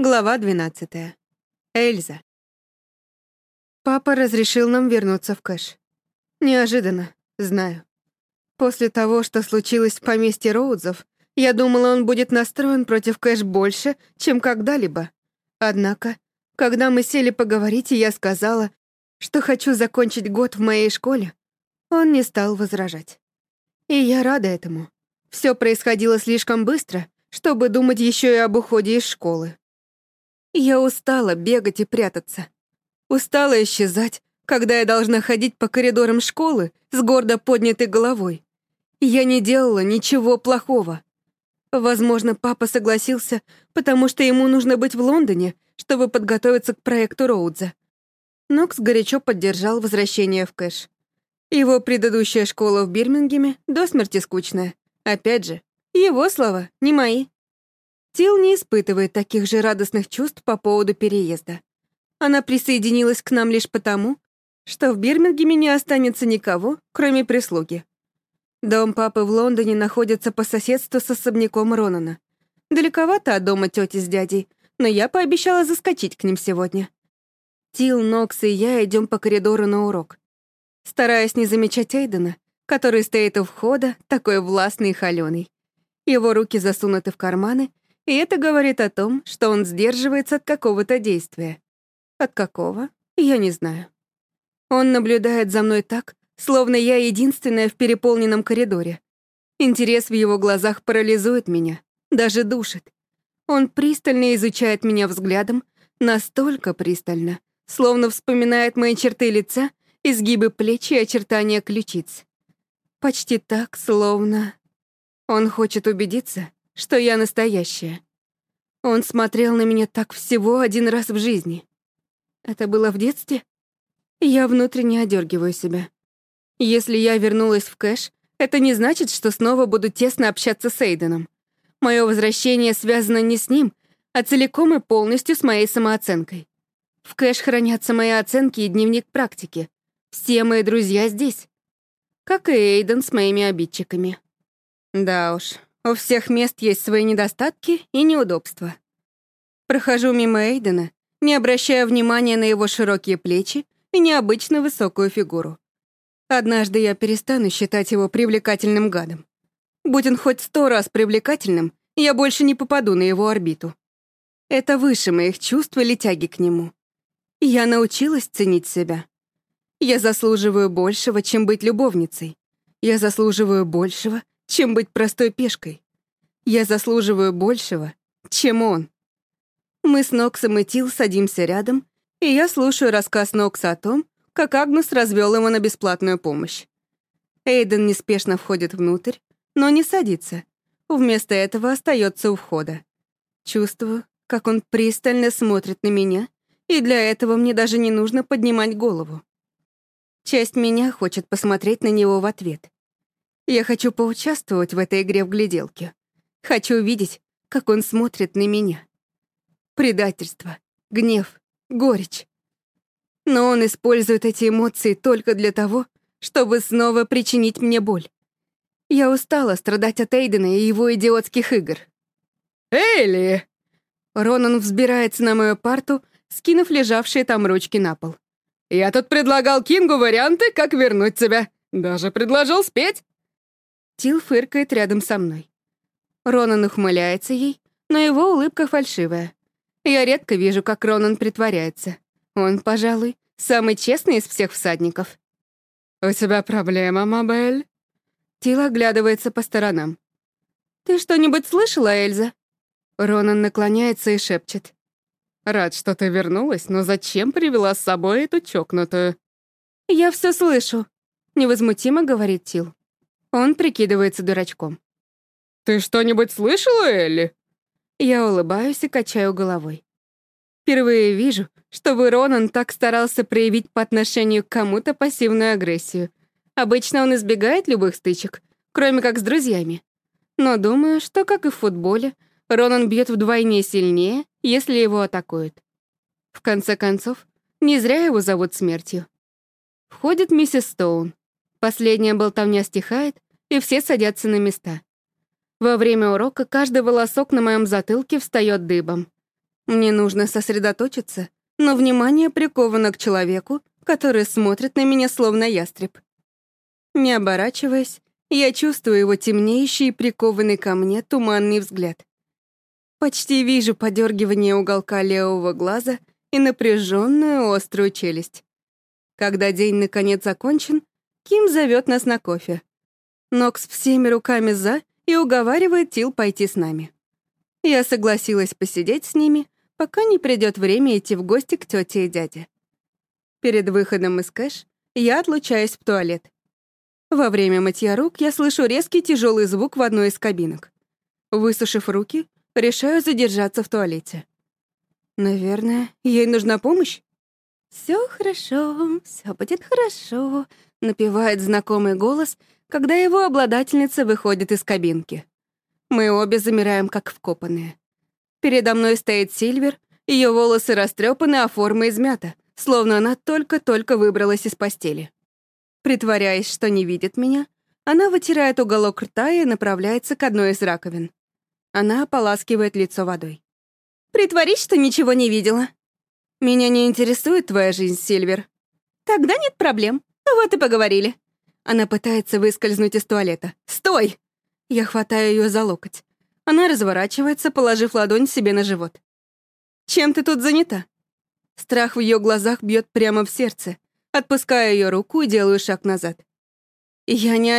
Глава 12. Эльза. Папа разрешил нам вернуться в Кэш. Неожиданно, знаю. После того, что случилось в поместье Роудзов, я думала, он будет настроен против Кэш больше, чем когда-либо. Однако, когда мы сели поговорить, и я сказала, что хочу закончить год в моей школе, он не стал возражать. И я рада этому. Все происходило слишком быстро, чтобы думать еще и об уходе из школы. Я устала бегать и прятаться. Устала исчезать, когда я должна ходить по коридорам школы с гордо поднятой головой. Я не делала ничего плохого. Возможно, папа согласился, потому что ему нужно быть в Лондоне, чтобы подготовиться к проекту Роудза. Нокс горячо поддержал возвращение в Кэш. Его предыдущая школа в Бирмингеме до смерти скучная. Опять же, его слова, не мои. Тил не испытывает таких же радостных чувств по поводу переезда. Она присоединилась к нам лишь потому, что в Бирмингеме не останется никого, кроме прислуги. Дом папы в Лондоне находится по соседству с особняком Ронана. Далековато от дома тети с дядей, но я пообещала заскочить к ним сегодня. Тил, Нокс и я идем по коридору на урок. Стараясь не замечать Эйдена, который стоит у входа, такой властный и холёный. Его руки засунуты в карманы, и это говорит о том, что он сдерживается от какого-то действия. От какого? Я не знаю. Он наблюдает за мной так, словно я единственная в переполненном коридоре. Интерес в его глазах парализует меня, даже душит. Он пристально изучает меня взглядом, настолько пристально, словно вспоминает мои черты лица, изгибы плеч и очертания ключиц. Почти так, словно... Он хочет убедиться, что я настоящая. Он смотрел на меня так всего один раз в жизни. Это было в детстве? Я внутренне одергиваю себя. Если я вернулась в Кэш, это не значит, что снова буду тесно общаться с Эйденом. Мое возвращение связано не с ним, а целиком и полностью с моей самооценкой. В Кэш хранятся мои оценки и дневник практики. Все мои друзья здесь. Как и Эйден с моими обидчиками. Да уж, у всех мест есть свои недостатки и неудобства. Прохожу мимо Эйдена, не обращая внимания на его широкие плечи и необычно высокую фигуру. Однажды я перестану считать его привлекательным гадом. Будь он хоть сто раз привлекательным, я больше не попаду на его орбиту. Это выше моих чувств или тяги к нему. Я научилась ценить себя. Я заслуживаю большего, чем быть любовницей. Я заслуживаю большего, чем быть простой пешкой. Я заслуживаю большего, чем он. Мы с Ноксом и Тил садимся рядом, и я слушаю рассказ Нокса о том, как Агнус развел его на бесплатную помощь. Эйден неспешно входит внутрь, но не садится. Вместо этого остается у входа. Чувствую, как он пристально смотрит на меня, и для этого мне даже не нужно поднимать голову. Часть меня хочет посмотреть на него в ответ. Я хочу поучаствовать в этой игре в гляделке. Хочу увидеть, как он смотрит на меня. Предательство, гнев, горечь. Но он использует эти эмоции только для того, чтобы снова причинить мне боль. Я устала страдать от Эйдена и его идиотских игр. «Элли!» Ронан взбирается на мою парту, скинув лежавшие там ручки на пол. «Я тут предлагал Кингу варианты, как вернуть тебя. Даже предложил спеть». Тил фыркает рядом со мной. Ронан ухмыляется ей, но его улыбка фальшивая. Он прикидывается дурачком. «Ты что-нибудь слышала, Элли?» Я улыбаюсь и качаю головой. Впервые вижу, чтобы Ронан так старался проявить по отношению к кому-то пассивную агрессию. Обычно он избегает любых стычек, кроме как с друзьями. Но думаю, что, как и в футболе, Ронан бьет вдвойне сильнее, если его атакуют. В конце концов, не зря его зовут смертью. Входит миссис Стоун. Последняя болтовня стихает, и все садятся на места. Во время урока каждый волосок на моем затылке встает дыбом. Мне нужно сосредоточиться, но внимание приковано к человеку, который смотрит на меня словно ястреб. Не оборачиваясь, я чувствую его темнеющий и прикованный ко мне туманный взгляд. Почти вижу подергивание уголка левого глаза и напряженную острую челюсть. Когда день наконец закончен, Ким зовет нас на кофе. Нокс всеми руками за и уговаривает Тил пойти с нами. Я согласилась посидеть с ними, пока не придет время идти в гости к тете и дяде. Перед выходом из кэш я отлучаюсь в туалет. Во время мытья рук я слышу резкий тяжелый звук в одной из кабинок. Высушив руки, решаю задержаться Напевает знакомый голос, когда его обладательница выходит из кабинки. Мы обе замираем, как вкопанные. Передо мной стоит Сильвер, ее волосы растрепаны, а форма измята, словно она только-только выбралась из постели. Притворяясь, что не видит меня, она вытирает уголок рта и направляется к одной из раковин. Она ополаскивает лицо водой. «Притворись, что ничего не видела». «Меня не интересует твоя жизнь, Сильвер». «Тогда нет проблем», Вот и поговорили». Она пытается выскользнуть из туалета. «Стой!» Я хватаю ее за локоть. Она разворачивается, положив ладонь себе на живот. «Чем ты тут занята?» Страх в ее глазах бьет прямо в сердце. Отпускаю ее руку и делаю шаг назад. «Я не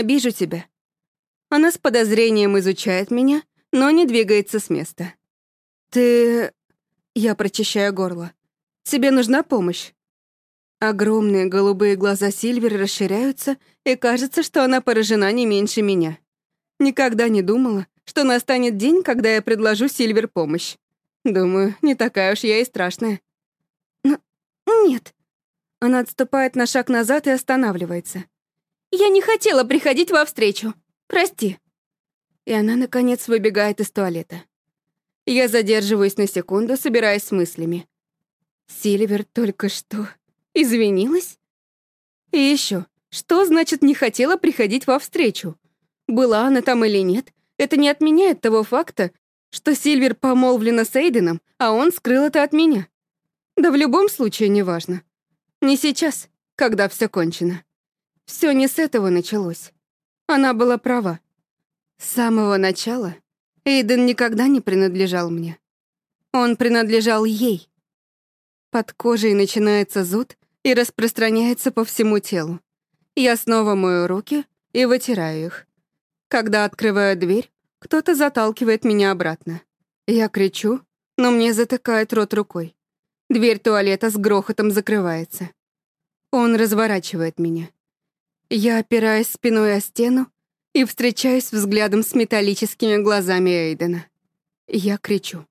обижу тебя». Она с подозрением изучает меня, но не двигается с места. «Ты...» Я прочищаю Извинилась? И еще, что значит не хотела приходить во встречу? Была она там или нет, это не отменяет того факта, что Сильвер помолвлена с Эйденом, а он скрыл это от меня. Да в любом случае неважно. Не сейчас, когда все кончено. Все не с этого началось. Она была права. С самого начала Эйден никогда не принадлежал мне. Он принадлежал ей. Под кожей начинается зуд, и распространяется по всему телу. Я снова мою руки и вытираю их. Когда открываю дверь, кто-то заталкивает меня обратно. Я кричу, но мне затыкает рот рукой. Дверь туалета с грохотом закрывается. Он разворачивает меня. Я опираюсь спиной о стену и встречаюсь взглядом с металлическими глазами Эйдена. Я кричу.